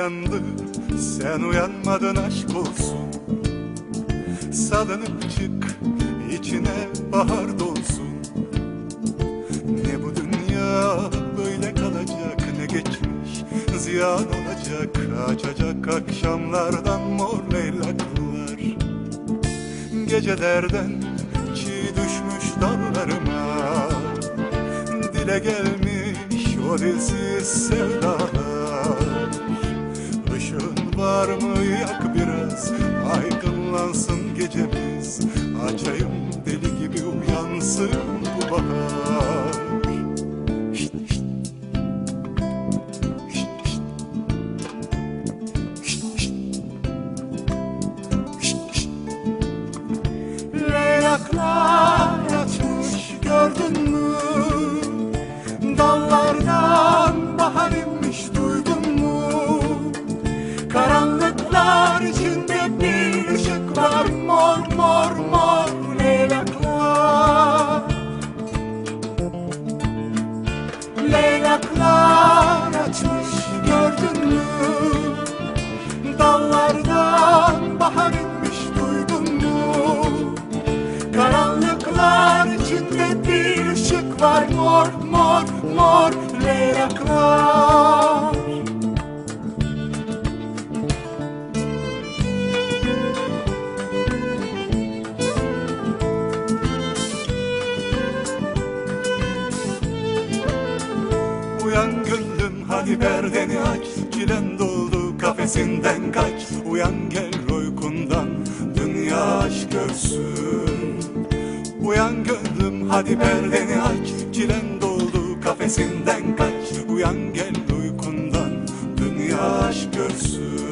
uyandı. Sen uyanmadın aşk olsun. Salınıp çık içine bahar dolsun. Ne bu dünya böyle kalacak ne geçmiş ziyan olacak. Açacak akşamlardan mor leylaklar Gecelerden çiğ düşmüş dallarıma. Dile gelmiş o dilsiz sevdalar Açayım deli gibi uyansın bu bahar şşt. Leylaklar İçinde bir ışık var mor mor mor leylaklar. Uyan gönlüm hadi perdeni aç. Çilen doldu kafesinden kaç. Uyan gel uykundan dünya aşk görsün. Uyan gönlüm hadi perdeni aç Çilen doldu kafesinden kaç. Uyan gel uykundan dünya aşk görsün